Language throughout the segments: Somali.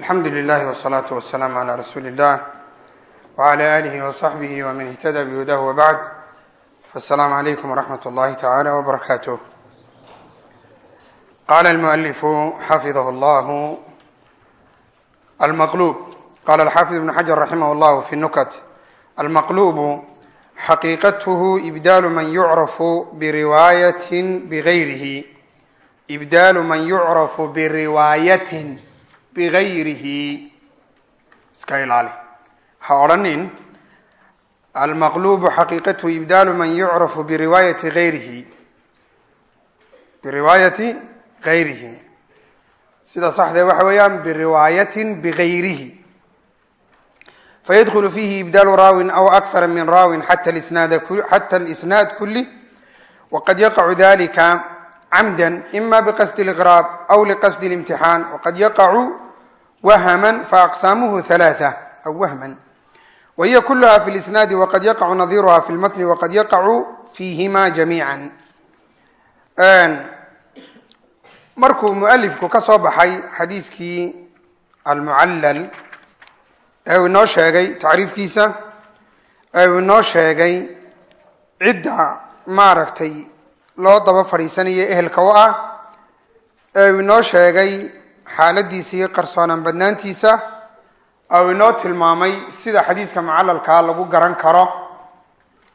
alxamdu lilahi wsalaatu wasalaamu calaa rasuuli illah wcala alihi wasaxbihi waman ihtada bihudahu wabacd fasalaamu calaykum waraxmat اllahi tacala wbarakaatuh qala almualifu xafidahu llahu almaqlub qala alxaafid ibnu xajar raximah llahu fi nukat. Almaqlubu xaqiiqatuhu ibdaalu man yucrafu biriwaayatin bigayrihi ibdaalu man yucrafu biriwaayatin bigayrihi iska ilaali ha odhanin almaqlubu xaqiiqatuhu ibdaalu man yucrafu biriwaayati gayrihi biriwaayati gayrihi sida saxdee waxa weeyaan biriwaayatin bigayrihi fydkl fihi ibdaalu raawin aw akara min raawin xata lisnaad kuli waqad yaqacu dalika camda ima biqasdi اliqraab aw liqasdi اlimtixaan waqad yaqacu wahman faaqsaamuhu ثalaaثة aw wahman wahiya kulaha fi lisnaadi waqad yaqacu nadiruha fi lmatni waqad yaqacu fiihima jamiica markuu mualifku ka soo baxay xadiiskii almucallal ee uu inoo sheegay tacriifkiisa ee uu inoo sheegay cidda maaragtay loo daba fadhiisanayo ehelka u ah ee uu inoo sheegay xaaladiisa iyo qarsoonaan badnaantiisa uu inoo tilmaamay sida xadiiska mucalalkaa lagu garan karo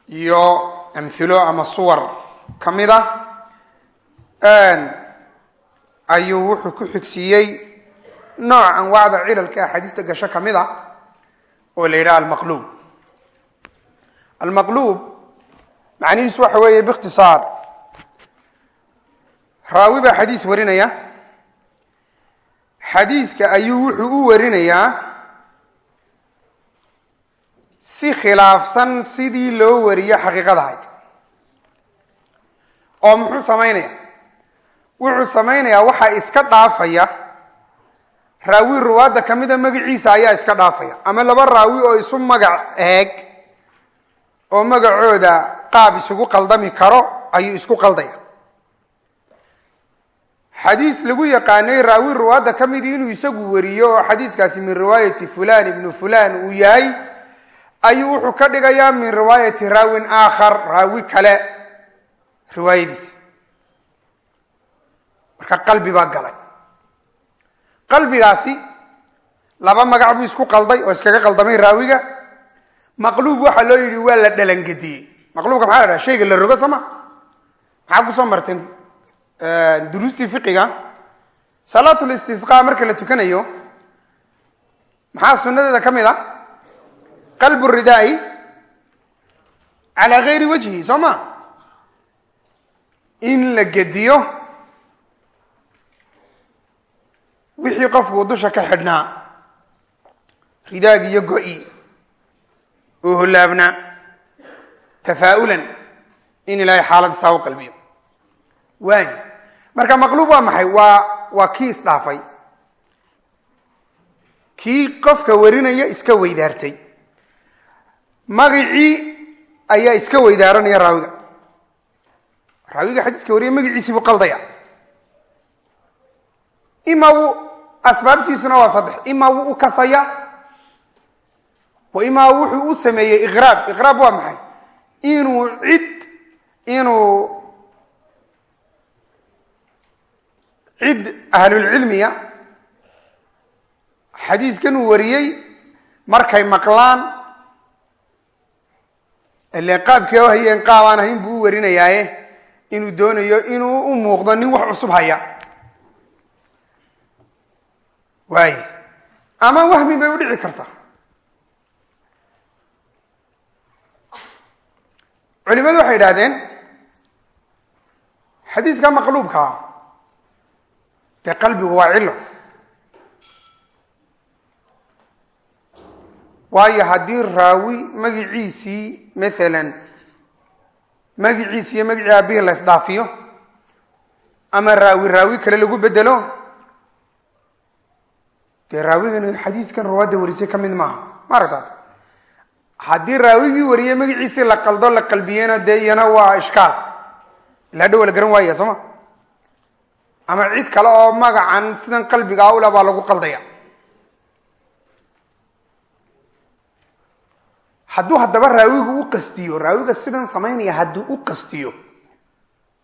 iyo amhilo ama suwar. Ka mid a ayuu wuxuu ku xigsiiyey nooc anwaacda cilalka axaadiista gasho ka mid a oo la yidhaha almaqluub. Almaqluub macnihiisu waxa weeye biikhtisaar raawi baa xadiis warinaya xadiiska ayuu wuxuu u warinayaa si khilaafsan sidii loo wariyo xaqiiqada ahayd oo muxuu samaynaya wuxuu samaynayaa waxaa iska dhaafaya. Raawi ruwaadda ka mida magaciisa ayaa iska dhaafaya. Ama laba raawi oo isu magac eeg oo magacooda qaab isugu qaldami karo ayuu isku qaldaya xadiis lagu yaqaanay raawi ruwaadda ka midii inuu isagu wariyo oo xadiiskaasi min riwaayati fulan ibnu fulan uu yahay ayuu wuxuu ka dhigayaa min riwaayati raawin aakhar raawi kale riwaayadiisa. Marka qalbi baa galay. Qalbigaasi laba magac buu isku qalday oo iskaga qaldamay raawiga. Maqluub waxaa loo yidhi waa la dhalangediyey maqluubka maxaa la dhaha shayga la rogo sooma maxaa ku soo marteen duruustii fiqiga salaatul istisqa marka la tukanayo maxaa sunnadeeda ka mid a qalbu ridaai calaa gayri wajhi soo ma? In la gediyo wixii qofku dusha ka xidhnaa ridaagi iyo go-i oo holaabnaa tafaa'ulan in ilaahay xaaladisaa u qalbiyo. Waay marka maqluub waa maxay? Waa waa kii isdhaafay kii qofka warinaya iska weydaartay. Magacii ayaa iska weydaaranaya raawiga. Raawiga xadiiska wariya magaciisii buu qaldaya. Ima wuu asbaabtiisuna waa saddex. Imaa wuu u kasaya. Wa imaa wuxuu u sameeyey iqraab. Iqraab waa maxay? Inuu cid inuu cid ahlulcilmiya xadiiskan wariyey markay maqlaan ile qaabkii o hayeen qaab aan ahayn buu u warinayaaye inuu doonayo inuu u muuqdo nin wax cusub haya. Waay. Ama wahmi bay u dhici kartaa culimadu waxay idhahdeen xadiiska maqluubkaa dee qalbigu waa cilo waayo haddii raawi magiciisii maalan magiciisi iyo magicii aabihii la isdhaafiyo ama raawi raawi kale lagu bedelo dee raawigani xadiiskan ruwaadda warisay ka mid maaha. Ma aragtaad haddii raawigii wariyey magaciisii la qaldo la qalbiyena dee iyana waa ishkaal. Ilaa dhowa la garan waaya soo ma ama cid kale oo magacan sidan qalbigaa ula baa lagu qaldaya. Hadduu haddaba raawigu u qastiyo raawiga sidan samaynaya hadduu u qastiyo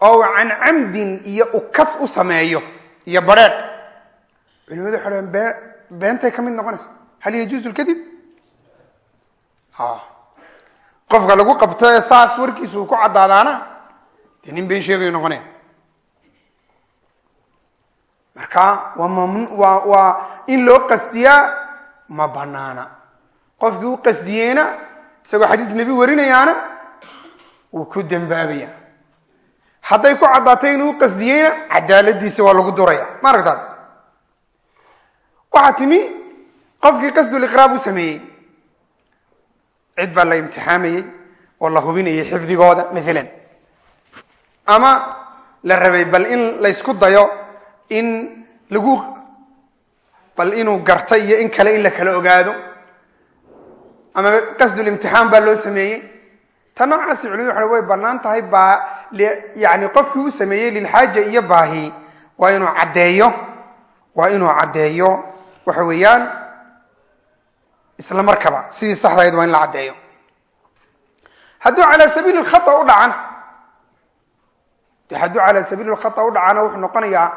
oo can camdin iyo ukas u sameeyo iyo barheedh culimadu waxay bee beentay ka mid noqonaysa. Hal yajuusu lkadib qofka lagu qabto ee saas warkiisa uu ku caddaadaana dee nin been sheegayo noqonaya marka waa in loo qasdiyaa ma banaana. Qofkii u qasdiyeyna isagoo xadiis nebi warinayaana wuu ku dembaabaya hadday ku caddaatay inuu u qasdiyeyna cadaaladiisa waa lagu duraya ma aragtaad? Waxaa timi qofkii qasduliqraab u sameeyey cid baa la imtixaamayey oo la hubinayay xifdigooda maalan ama la rabay bal in laysku dayo in lagu bal inuu garta iyo in kale in la kala ogaado. Ama qasdulimtixaan baa loo sameeyey. Ta noocaasi culimadu waxa way bannaan tahay baa yani qofkii u sameeyey lilxaaja iyo baahi. Waa inuu caddeeyo waa inuu caddeeyo. Waxa weeyaan isla markaba sidii saxdahayd waa in la caddeeyo. Hadduu calaa sabiili lkhata u dhacana de hadduu calaa sabiili lkhata u dhacana wuxuu noqonayaa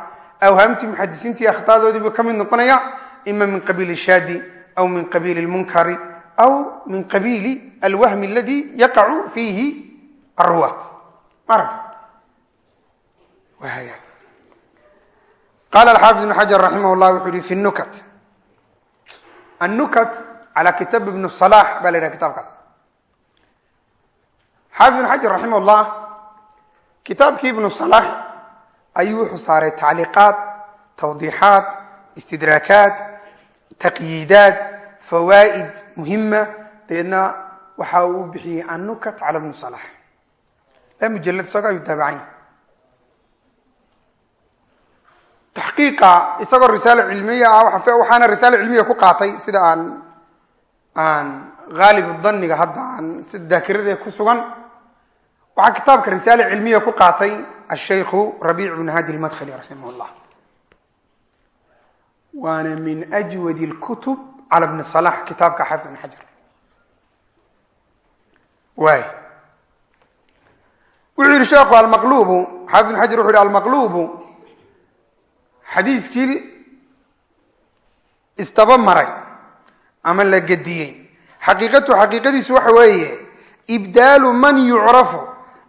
awhaamtii muxadisiintii akhtaadoodiibuu ka mid noqonaya ima min qabiili shaadi aw min qabiili lmunkari aw min qabiili alwahmi aladi yaqacu fiihi aruwaat maaragta wahayaa qala alxaafid ibn xajar raximah llah wuxuu yihi fi nukat annukat cala kitaab ibn salax baa la yidhaha kitaabkaas xaafid ibn xajar raximah llah kitaabkii ibnu salax ayuu wuxuu saaray tacliiqaat tawdiixaat istidraakaat taqyiidaat fawaa'id muhima dabeedna waxa uu bixiyey annukat cala ibnu salax la mujalad isago ayuu taabacanya taxqiiqa isagoo risaalo cilmiya ah waxaana risaalo cilmiya ku qaatay sida aan aan haalib daniga hadda aan si daakirada ku sugan. Waxaa kitaabka risaale cilmiya ku qaatay ashaykhu rabiic bn hadi lmadkhali raximah llah waana min ajwad اlkutub cala bni salax kitaabka xaafid bn xajar waay wuxuu yihi sheekhu almaqlubu xaafid bn xajar wuxu yihi almaqlubu xadiiskii istaba maray ama la gediyey xaqiiqatu xaqiiqadiisu waxa weeye ibdaalu man yucrafu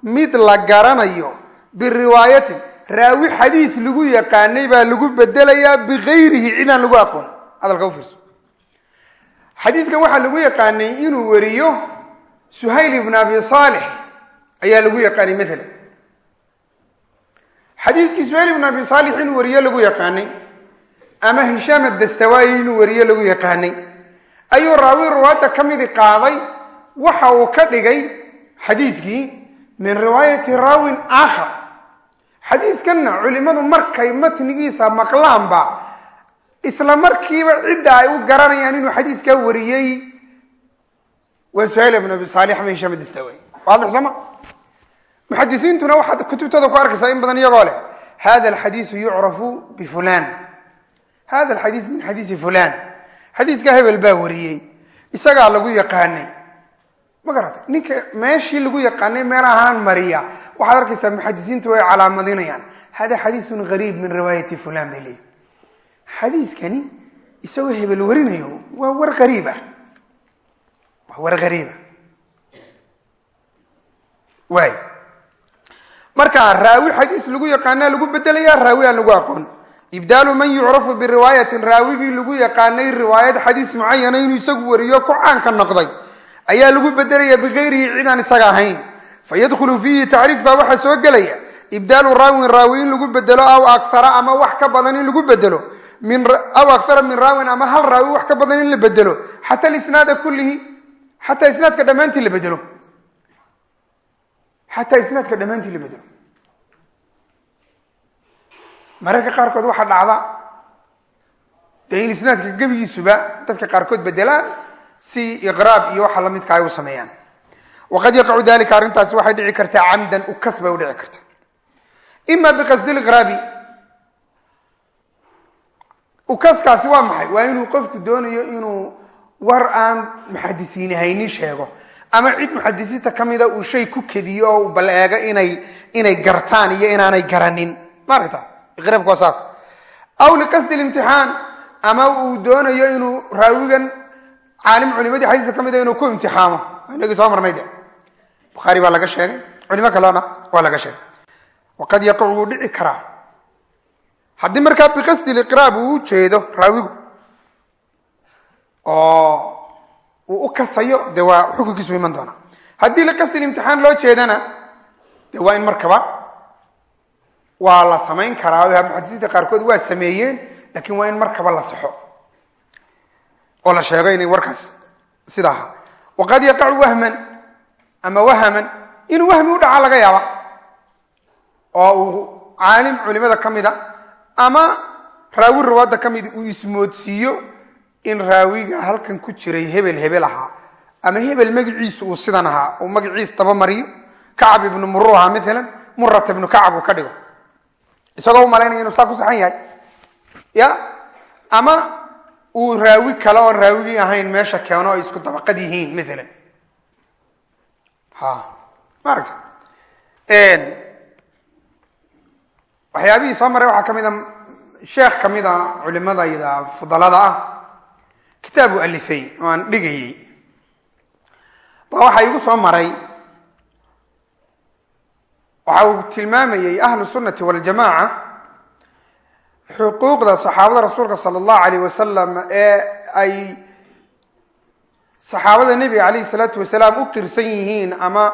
mid la garanayo biriwaayatin raawi xadiis lagu yaqaanay baa lagu bedelayaa bikayrihi cidaan lagu aqoon hadalka u fiirso xadiiskan waxaa lagu yaqaanay inuu wariyo suhayl ibn abi saalix ayaa lagu yaqaanay maalan xadiiskii suhayl ibn abi saalix inuu wariyo lagu yaqaanay ama hishaam adastawaayi inuu wariyo lagu yaqaanay ayuu raawi riwaayadda ka midi qaaday waxa uu ka dhigay xadiiskii min riwaayati raawin aakhar xadiiskanna culimmadu markay matnigiisa maqlaanba isla markiiba cidda ay u garanayaan inuu xadiiskaa wariyey. Waa suhayl ibn abi saalix adastawaayi waadix sooma muxadisiintuna waxaad kutubtooda ku arkaysaa in badan iyagoo leh hada alxadiisu yucrafu bifulan hada alxadiis min xadiisi fulan xadiiskaa hebel baa wariyey. Isagaa lagu yaqaanay. Ma garata ninka meeshii lagu yaqaanay meelahaan mariya waxaad arkaysaa muxadisiintu way calaamadinayaan. Hada xadiisun gariib min riwaayati fulan bay leeyihi xadiiskani isagoo hebel warinayo waa war ariib ah. Waa war hariiba waay marka raawi xadiis lagu yaqaana lagu bedelaya raawi lagu aqoon. Ibdaalu man yucrafu biriwaayatin raawigii lagu yaqaanay riwaayad xadiis mucayana inuu isagu wariyo ku caanka noqday. Ayaa lagu bedelaya bikayrihi cidaan isaga ahayn fayadkhulu fiihi tacriifka waxaa soo gelaya ibdaalu raawin raawi lagu bedelo aw akara ama wax ka badan in lagu bedelo aw akara min raawin ama hal raawi wax ka badan in la bedelo xata isnaada kullihi xataa isnaadka dhammaantii la bedelo xataa isnaadka dhammaantii la bedelo mararka qaarkood waxaa dhacda dee isnaadka gebigiisuba dadka qaarkood bedelaan si iqraab iyo waxa lamidka ay u sameeyaan waqad yaqacu dalika arrintaasi waxay dhici kartaa camdan ukas bay udhici karta ima biqasdi liqraabi ukaskaasi waa maxay waa inuu qofku doonayo inuu war aan muxadisiini haynin sheego ama cid muxadisiinta ka uu shay ku kediyo oo uu bal eego inay inay gartaan iyo inaanay garanin maaragta iqraabku waa saas aw liqasdi limtixaan ama uu doonayo inuu raawigan caalim culimadii xadiiska ka inuu ku imtixaamo inagii soo marnay de bukhaari baa laga sheegay culimo kalena waa laga sheegay. Waqad yaqicu wuu dhici karaa. Haddii markaa biqasdi liqraab uu u jeedo raawigu oo uu u kasayo de waa xukunkiisu iman doona haddii liqasdi limtixaan loo jeedana de waa in markaba waa la samayn karaa muxadisiinta qaarkood waa sameeyeen laakiin waa in markaba la saxo. Oo la sheego inay warkaas sida waqad yaqacu wahman ama wahaman inuu wahmi u dhaca laga yaaba. Oo uu caalim culimada ka mida ama raawi rawaadda ka mid uu ismoodsiiyo in raawiga halkan ku jiray hebel hebel ahaa ama hebel magaciisu uu sidan ahaa uu magaciis dabamariyo kacab ibnu muru ahaa maalan murata ibnu kacab uu ka dhigo. Isagoo u malaynaya inuu saa ku saxan yahay. Ya? Ama uu raawi kale oon raawigii ahayn meesha keeno ay isku dabaqad yihiin maalan ha. Maaragta waxyaabihii soo maray waxaa ka mid a sheekh ka mid a culimadayda fudalada ah kitaabu alifay oo aan dhigayey. Ba waxaa igu soo maray waxa uu tilmaamayey ahlu sunnati waljamaaca xuquuqda saxaabada rasuulka sala allahu alayh wasalam ee ay saxaabada nebiga calayhi salaatu wasalaam u qirsan yihiin ama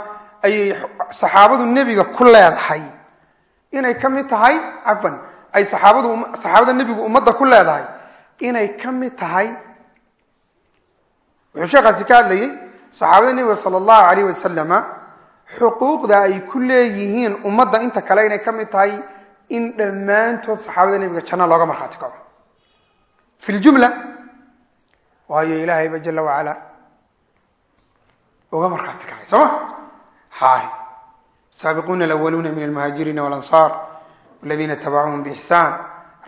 ayay saxaabadu nebiga ku leedahay. Inay ka mid tahay cafwan ay saxaabadu saxaabada nebigu ummadda ku leedahay. Inay ka mid tahay wuxuu sheekhaasi ka hadlayey saxaabada nebiga sala allahu alayh wasalama xuquuqda ay ku leeyihiin ummadda inta kale inay ka mid tahay in dhammaantood saxaabada nebiga janno looga markhaati kaco fi ljumla waayo ilaahayba jala wacala uga markhaati kacay soo? Ma hay saabiquuna alawaluna min almuhaajiriina walansaar waladiina tabacuhum biixsaan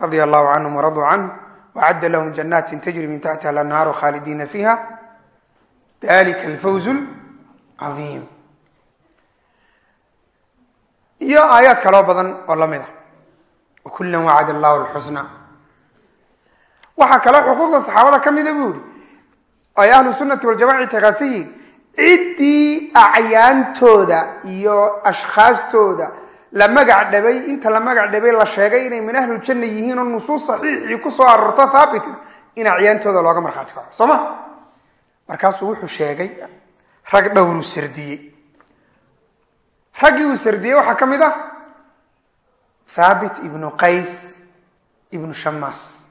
radia allahu canhum waraduu canhu wacadda lahum janaatin tajri min taxtiha alanhaaru khaalidiina fiiha. Dalika alfawz lcaiim iyo aayaad kaloo badan oo la mid a wakula wacad allahu lxusna waxaa kaloo xuquuqda saxaabada ka mida buu yihi ay ahlu sunati waljamaca ictiqaadsan yihiin ciddii acyaantooda iyo ashkhaastooda la magac dhabay inta la magac dhabay la sheegay inay min ahluljanna yihiin oo nusuus saxiixii ku soo aroorto haabitin in acyaantooda looga markhaati kaco. Soo ma? Markaasuu wuxuu sheegay rag dhowruu sardiyey raggii uu sardiyey waxaa ka mid ah thaabit ibnu qays ibnu shamaas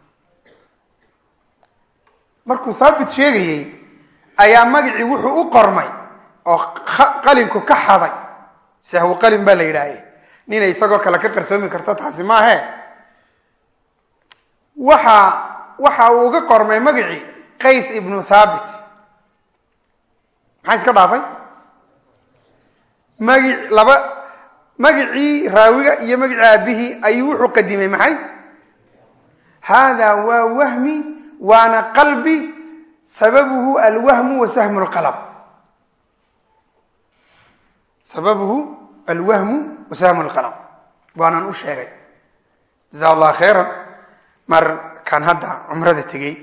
markuu thaabit sheegayey ayaa magacii wuxuu u qormay oo qalinku ka xaday. Sahwu qalin baa la yidhaahe. Ninay isagoo kale ka qarsoomi karto taasi maahe? Waxa waxa uu uga qormay magacii qays ibnu thaabit. Maxaa iska dhaafay? Magi laba magacii raawiga iyo magacii aabihii ayuu wuxuu qadimay maxay? Hada waa wahmi waana qalbi sababuhu alwahmu wa sahmu lqalb sababuhu alwahmu wa sahmu lqalm waanaan u sheegay. Jaza allah khayran markaan hadda cumrada tegey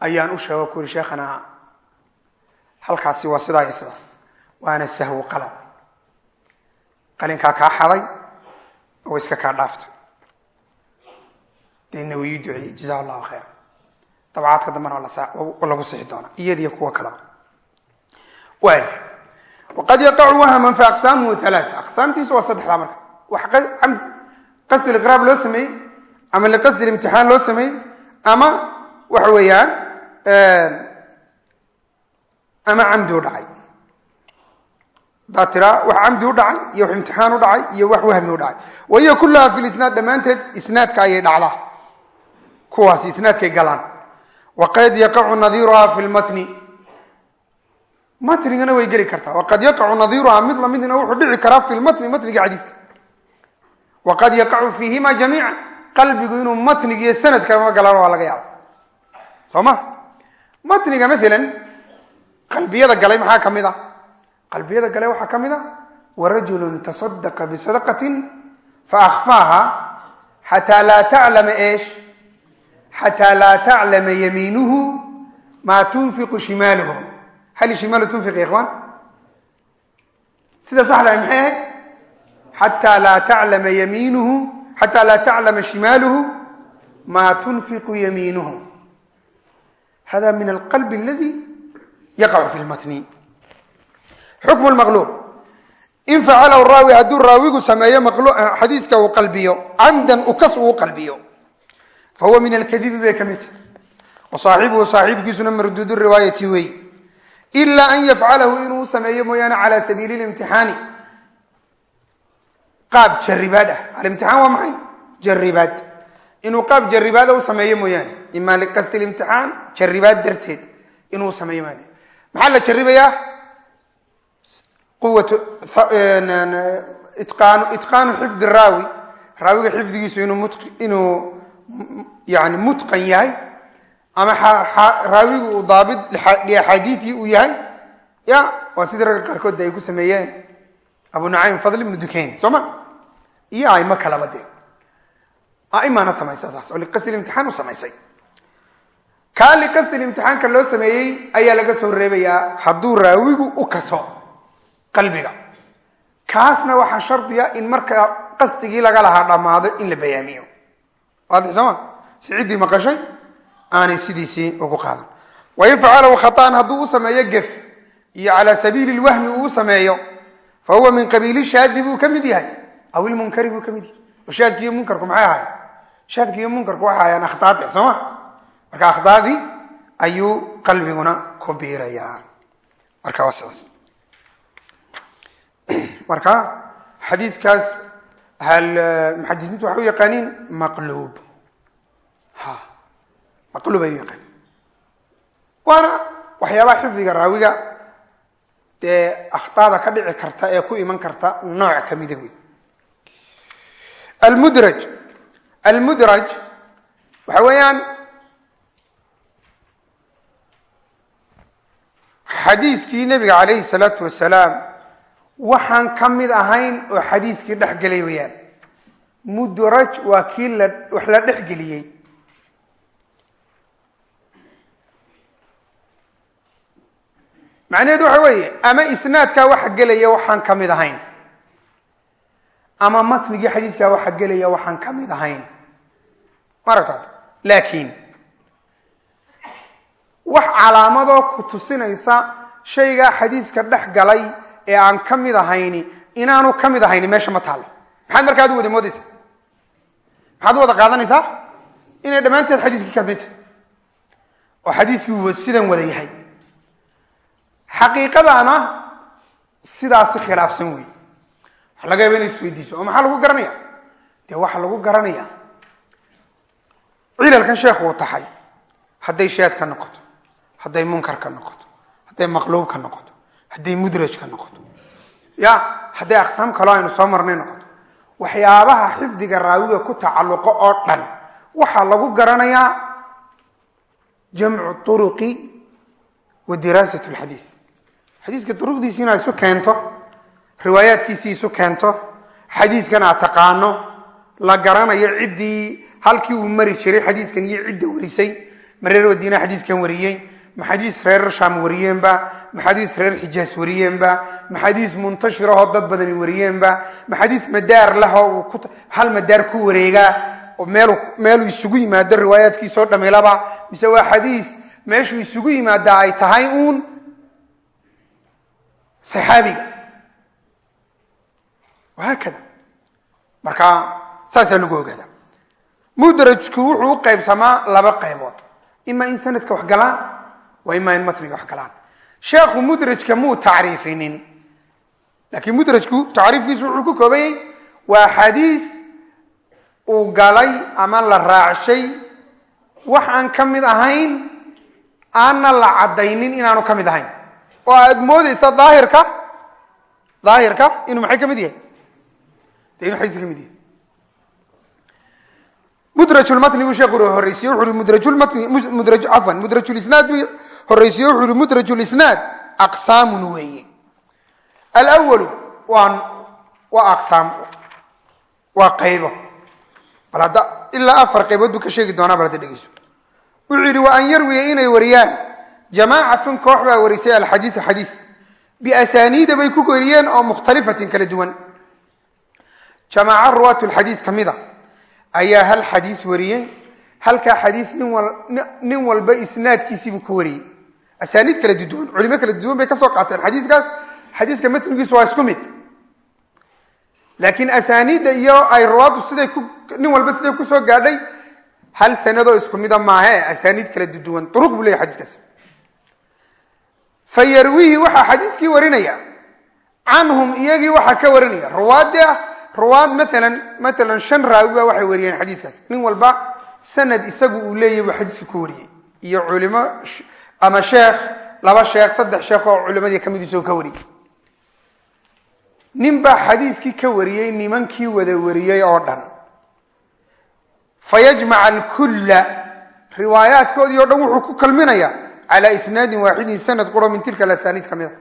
ayaan u sheego ku yuri sheekhana halkaasi waa sidaa iyo sidaas. Waana sahwu qalam qalinkaa kaa xaday oo iska kaa dhaaftay. Deedna wuu ii duceeyey. Allahu khayra dabcaadka dambena lagu sixi doonaa iyadiyo kuwa kaleba waaya waqad yaqacu wahman fa aqsaamuhu halaaa aqsaamtiisu waa saddexdaa marka. Wax loo sameeyey ama liqasdi limtixaan loo sameeyey ama waxa weeyaan ama camdi u dhacay. Tiraa wax camdi u dhacay iyo wax imtixaan u dhacay iyo wax wahmi u dhacay. Wa kullaha fi lisnaad dhammaanteed isnaadka ayay dhacdaa. Kuwaasi isnaadkay galaan waqad yaqacu nadiiruha fi lmatni matnigana way geli kartaa waqad yaqacu nadiiruhaa mid lamidna wuxuu dhici karaa fi lmatni matniga xadiiska waqad yaqacu fiihima jamiica qalbigu inuu matniga iyo sanadkama galaan waa laga yaaba soo ma matniga maalan qalbiyada galay maxaa ka mid a qalbiyada galay waxaa ka mid a warajulun tasadaqa bisadaqatin faakfaaha xataa laa taclama eesh xataa laa taclama yamiinuhu maa tunfiqu shimaaluhu hal shimaalu tunfiq ya ikhwaan sida saxdaa maxay ahayd xataa laa taclama yamiinuhu xataa laa taclama shimaaluhu maa tunfiqu yamiinuhu hada min alqalbi aladi yaqacu fi lmatni xukmu lmaqluub in facalahu raawi hadduu raawigu sameeyo xadiiska uu qalbiyo camdan ukas uu qalbiyo fa huwa min alkadibi bay ka midta wa saaxibuhu saaxiibkiisuna marduudu riwaayati wey ilaa an yafcalahu inuu sameeyo mooyaane cala sabiili limtixaani qaab jaribaad ah alimtixaan waa maxay jaribaad inuu qaab jaribaada u sameeyo mooyaane ima liqasdi limtixaan jaribaad darteed inuu sameeyo mooyaane maxaa la jaribayaa quwatu itqaanu xifdi raawi raawiga xifdigiisu inuu yani mutqan yahay ama raawigu uu daabit liaxaadiii uu yahay ya waa sidii ragga qaarkood ay ku sameeyeen abu nucaym fadl ibnu dukayn soo ma? Iyo aimo kalaba dee. Aimana samaysa saas oo liqasdi imtixaan u samaysay kaa liqasdi imtixaanka loo sameeyey ayaa laga soo reebayaa hadduu raawigu u kaso qalbiga. Kaasna waxaa shardiya in marka qasdigii laga lahaa dhammaado in la bayaamiyo waadix sooma si ciddii maqashay? Aanay sidiisii ugu qaadan. Wain facalahu khaaan hadduu u sameeyo gef iyo calaa sabiili lwahmi uu u sameeyo fa huwa min qabiili shaadi buu ka mid yahay. Aw ilmunkari buu ka mid yahay. Oo shaadki iyo munkarku maxay ahayen shaadki iyo munkarku waxay ahayaan akhtaade soo ma? Marka akhdaadii ayuu qalbiguna ku biirayaa. Marka waa marka xadiiskaas muxadisiintu waxay u yaqaaniin maqluub ha maqluub ay u yaqaanin waana waxyaabaha xifdiga raawiga dee akhtaada ka dhici karta ee ku iman karta nooc ka mida wey almudraj almudraj waxa weeyaan xadiiskii nebiga calayhi salaatu wasalaam waxaan ka mid ahayn oo xadiiskii dhex gelay weyaan mudraj waa kii la wax la dhex geliyey. Macnaheedu waxa weeye ama isnaadkaa waxa gelaya waxaan ka mid ahayn. Ama matnigii xadiiskaa waxa gelaya waxaan ka mid ahayn. Maragtaad laakiin wax calaamadoo ku tusinaysa shaygaa xadiiska dhex galay ee aan ka mid ahayni inaanu ka mid ahayni meesha ma taallo maxaad markaa ad u wada moodaysa maxaad u wada qaadanaysaa? Inay dhammaanteed xadiiskii ka midta oo xadiiskii sidan wada yahay. Xaqiiqadaana sidaasi khilaafsan wey waxa laga yaaba inay isweydiiso oo maxaa lagu garanaya dee waxaa lagu garanaya cilalkan sheekhu uu taxay hadday shaadka noqoto hadday munkarka noqoto hadday maqluubka noqoto hadday mudrajka noqoto. Ya hadday aqsaam kaloo aynu soo marnay noqoto. Waxyaabaha xifdiga raawiga ku tacalluqo oo dhan waxaa lagu garanayaa jamcu turuqi wa diraasat lxadiis xadiiska duruqdiisi inaad isu keento riwaayaadkiisii isu keento xadiiskan aad taqaano la garanayo ciddii halkii uu mari jiray xadiiskan iyo cidda warisay. Ma reer madiina xadiiskan wariyey ma xadiis reer shaam wariyeenba ma xadiis reer xijaas wariyeenba ma xadiis muntashirahoo dad badani wariyeenba ma xadiis madaar lahoo hal madaar ku wareegaa meeluu isugu yimaado riwaayaadkiisoo dhamilaba mise waa xadiis meeshuu isugu yimaadaa ay tahay uun saxaabiga wahaakada marka saasaa lagu ogaada. Mudrajku wuxuu u qaybsamaa laba qaybood. Ima in sanadka wax galaan wa ima in matniga wax galaan sheekhu mudrajka muu tacriifinin. Laakiin mudrajku tacriifkiisu wuxuu ku koobayay waa xadiis uu galay ama la raacshay wax aan ka mid ahayn aanna la caddaynin inaanu ka mid ahayn. Oo aad moodeysa daahirka daahirka inuu maxay ka mid yahay? De inuu xadiis ka mid yahay. Mudrajulmatni buu sheekhu horeysiye wuxu uhi mudrajulmatni mudraj cafwan mudrajulisnaad buu horeysiye wuxu uhi mudrajulisnaad aqsaamun weeye. Alwalu waa aqsaam waa qaybo. Bal hadda ilaa afar qaybood buu ka sheegi doonaa bal hadda dhegeyso wuxuu yidhi wa an yarwiya inay wariyaan. Jamaacatun koox baa warisay alxadiisa xadiis. Biasaniida bay ku wariyeen oo mukhtalifatin kala duwan. Jamaaca ruwaat lxadiis ka mida ayaa hal xadiis wariyey halkaa xadiis nin walba isnaadkiisiibuu ku wariyey asaaniid kala duwan culimo kala duwan bay ka soo qaateen xadiiskaas xadiiska matnigiisu waa isku mid laakiin asaaniidda iyo ay ruwaaddu siday nin walba siday ku soo gaadhay hal sanadoo isku mida maahe asaaniid kala duwan uruq buu leyahy xadiiskaas fa yarwihi waxaa xadiiskii warinaya canhum iyagii waxaa ka warinaya ruwaaddi ah ruwaad maalan maalan shan raawi baa waxay wariyeen xadiiskaas nin walba sanad isagu uu leeyahy buu xadiiska ku wariyey iyo culimo ama sheekh laba sheekh saddex sheekh oo culimadii ka mid ka wariyey nin baa xadiiskii ka wariyey nimankii wada wariyey oo dhan. Fa alkulla riwaayaadkoodii o dhan wuxuu ku kalminayaa cala isnaadin waaxidin sanad quro min tilka alasaniid ka mida.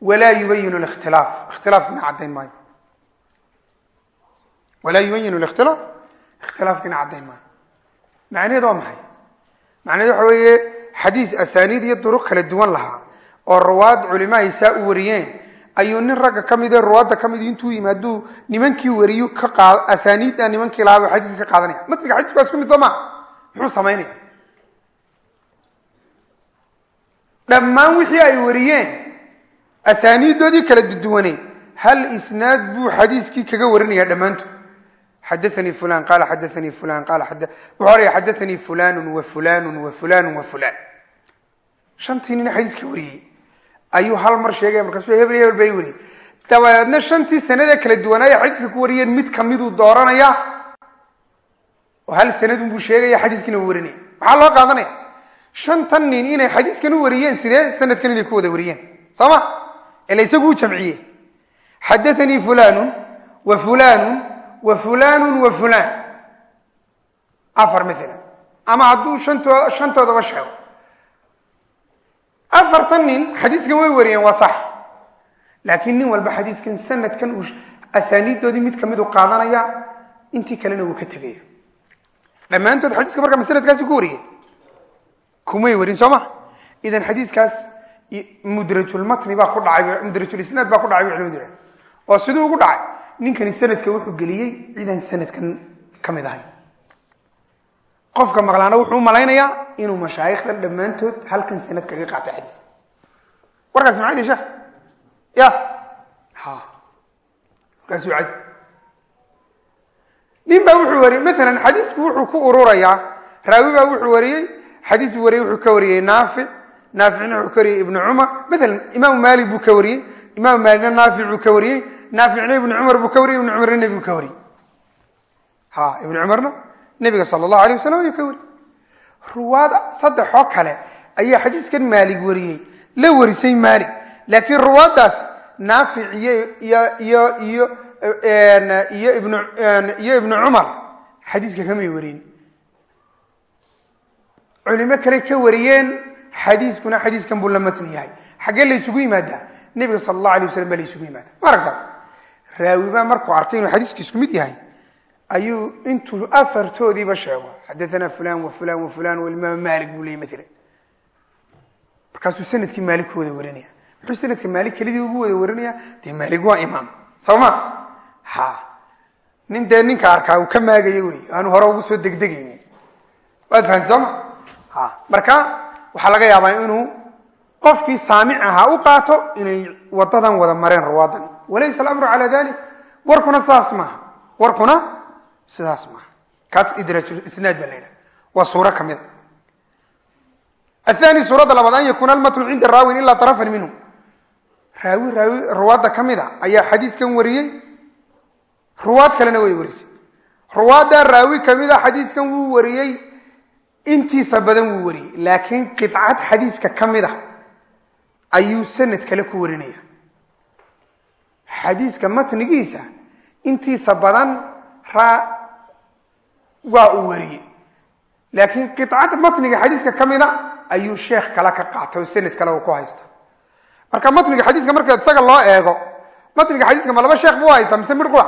Walaa yubayin lkhtilaaf ikhtilaafkiina caddayn maayo. Walaa yubayin lkhtilaaf ikhtilaafkiina caddayn maayo. Macnaheed waa maxay? Macnaheed waxa weeye xadiis asaaniid iyo duruq kala duwan lahaa oo ruwaad culimahay saa u wariyeen ayuu nin ragga ka mid ruwaadda ka mid intuu yimaaduu nimankii wariyu asaaniidda nimankii lahaaba xadiiska ka qaadanaya. Matniga xadiisku waa isku mid soo maa muxuu samaynaya dhammaan wixii ay wariyeen asaaniiddoodii kala duwaneed hal isnaad buu xadiiskii kaga warinaya dhammaantood xadaanii fulan qaala xadaanii fulan qaala wuxuu oraya xadaanii fulanu wa fulanu wa fulanu wa fulan shantii nin xadiiska wariyey ayuu hal mar sheegaya markaasuu hebel hebel bay wariyey dabadeedna shantii sanadee kala duwanaaya xadiiska ku wariyeen mid kamiduu dooranaya oo hal sanadunbuu sheegaya xadiiskiina u maxaa loo qaadanaya shantan nin inay xadiiskan u wariyeen sidee sanadkan inay ku wada wariyeen soo ma ila isagu u jamciye xadaanii fulanu wa fulanu wa fulanu wa fulan. Afar maalan ama hadduu shantoo shantoodaba sheego. Afartan nin xadiiskan way wariyeen waa sax. Laakiin nin walba xadiiskan sanadkan uu asaaniiddoodii mid ka mid u qaadanaya intii kalena wuu ka tegaya. Dhammaantood xadiiska markaa ma sanadkaasi ku wariyeen? Kumay warin soo ma? Idan xadiiskaas mudrajulmatni baa ku dhacay mudrajulisnaad baa ku dhacay bay culimadu yidhahen oo siduu ugu dhacay ninkani sanadka wuxuu geliyey cidaan sanadkan ka mid ahayn qofka maqlaana wuxuu u malaynayaa inuu mashaayikhdan dhammaantood halkan sanad kaga qaatay xadiiska warkaas macadi sheekh? Ya. Ha. Warkaas waa nin baa wuxuu wariyey maalan xadiisku wuxuu ku ururayaa raawi baa wuxuu wariyey xadiis buu wariyey wuxuu ka wariyey naafic naaficna wuxuu ka wariyey ibnu cumar maalan imaamu maalik buu ka wariyey imaamu maalikna naafic buu ka wariyey. Naaficna ibnu cumar buu ka wariyey ibnu cumarna nebigu ka wariyey. Ha ibnu cumarna nebiga sala allahu alay wasalam ayuu ka wariyey. Ruwaad saddexoo kale ayaa xadiiskan maalig wariyey. La warisay maalig laakiin ruwaaddaas naafic iyo iyo iyo ibnu cumar xadiiska kamay warin culimo kale ka wariyeen xadiiskuna xadiiskan buu la matni yahay xaggee la ysugu yimaadaa nebiga sala allahu alay waslam baa la ysugu yimaada. Ma aragtaad? Raawi baa markuu arkay inuu xadiiska isku mid yahay ayuu intuu afartoodiiba sheego xadaana fulan wa fulan wa fulan walimaam maalik buu leeyay maalan markaasuu sannadkii maalik ku wada warinaya muxuu sanadka maalik kelidii ugu wada warinaya dee maalik waa imaam. Soo ma? Ha. Nin dee ninka arkaa uu ka maagaya wey aanu hore ugu soo degdegayni waad fahanti soo ma? Ha. Marka waxaa laga yaabaa inuu qofkii saamic ahaa u qaato inay wadadan wada mareen ruwaadan walaysa alamru calaa dalik warkuna sidaas maaha. Warkuna sidaas maaha. Kaas idrajisnaad baa la yidhaha. Waa suuro ka mida athani labaad an yakuuna almatnu cinda raawin ilaa tarafan minhu. Raawi raawi ruwaadda ka mida ayaa xadiiskan wariyey. Ruwaad kalena way warisay. Ruwaaddaa raawi kamida xadiiskan wuu wariyey. Intiisa badan wuu wariyey. Laakiin qicad xadiiska ka a ayuu sanad kale ku warinaya. Xadiiska matnigiisa intiisa badan waa uu wariyey. Laakiin qicad matniga xadiiska ka mida ayuu sheekh kale ka qaatay oo sanad kale uu ku haysta marka matniga xadiiska marka isaga loo eego matniga xadiiska ma laba sheekh bu haystaa mise midh qura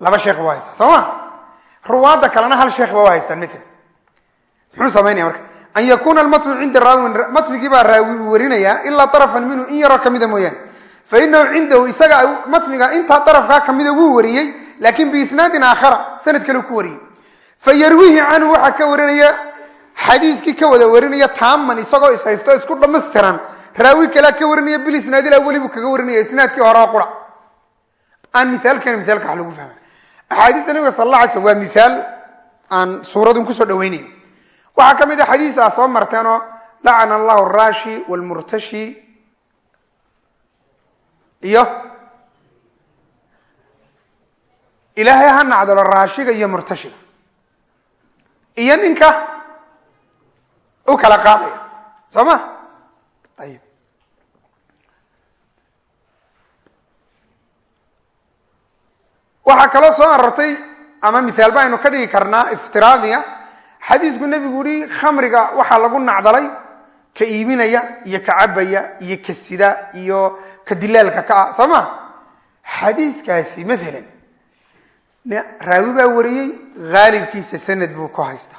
laba sheekh bu haystaa soo ma? Ruwaadda kalena hal sheekh ba u haystaan maala muxuu samaynaya marka an yakuna almatnu cinda raawin matnigii baa raawi uu warinayaa ilaa arafan minhu in yaroo kamida mooyaane fa inahu cindahu isaga matniga intaa arafkaa kamida wuu wariyey laakin biisnaadin aakhara sanad kale ku wariyey fa yarwihi canhu waxaa ka warinaya xadiiskii ka wada warinaya taaman isagoo ishaysto isku dhamaystiran raawi kalea ka warinaya bilisnaadil aweli buu kaga warinaya isnaadkii horeo qura aan miaalkeena miaalka wax lagu fahma axaadiista nabiga sal la alay slm waa miaal aan suuradun ku soo dhaweynayo waxaa ka mid a xadiis a soo marteenoo lacana allahu araashi wlmurtashi iyo ilaahay ha nacdalo raashiga iyo murtashiga. Iyo ninka u kala qaadaya. Soo ma? Ayib waxaa kaloo soo arortay ama mithaalba aynu ka dhigi karnaa iftiraadiya xadiisku nebigu yihi khamriga waxaa lagu nacdalay ka iibinaya iyo ka cabaya iyo ka sida iyo ka dilaalka ka ah. Soo xadiiskaasi maalan raawi baa wariyey haalibkiisa sanad buu ku haysta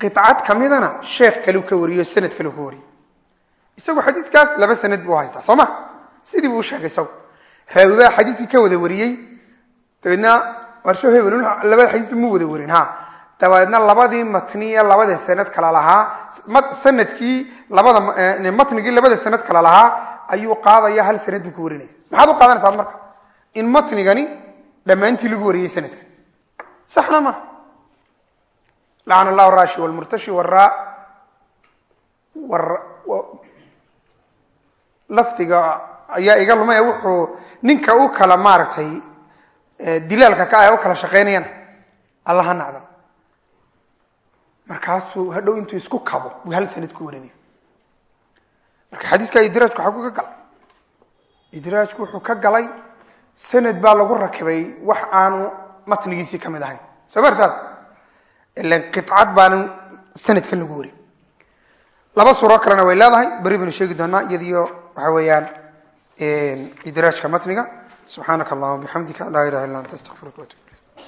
qicad kamidana sheekh kalu ka wariyo sanad kalu ka wariyey. Isagu xadiiskaas laba sanad buu haystaa soo sidii buu usheegay isagu raawi baa xadiiskii ka wada wariyey. Dabeedna warsho hebel labada xadiis mu wada warin ha dabeedna labadii matniye labada sanad kala lahaa. Sanadkii labada matnigii labada sanad kala lahaa ayuu qaadaya hal sanad buu ka warinaya maxaad u qaadanaysaa marka? In matnigani dhammaantii lagu wariyey sanadka. Saxna ma lacana allahu rashi wlmurtashi wra lafdiga ayaa iga lumay wuxuu ninka u kala maaragtay dilaalka ka ah u kala shaqaynayana alla ha nacdalo markaasuu hadhow intuu isku kabo buu hal sanad ku warinaya marka xadiiska idraajku xagu ka galay. Idraajku wuxuu ka galay sanad baa lagu rakibay wax aanu matnigiisii ka mid ahayn. Soo martaad ilan qicad baanu sanadkan lagu warin laba suuroo kalena way leedahay beri baynu sheegi doonaa iyadiyo waxa weeyaan idraajka matniga subxaanaka allahuma bixamdika laa ilaha illa anta astaqfiruka watu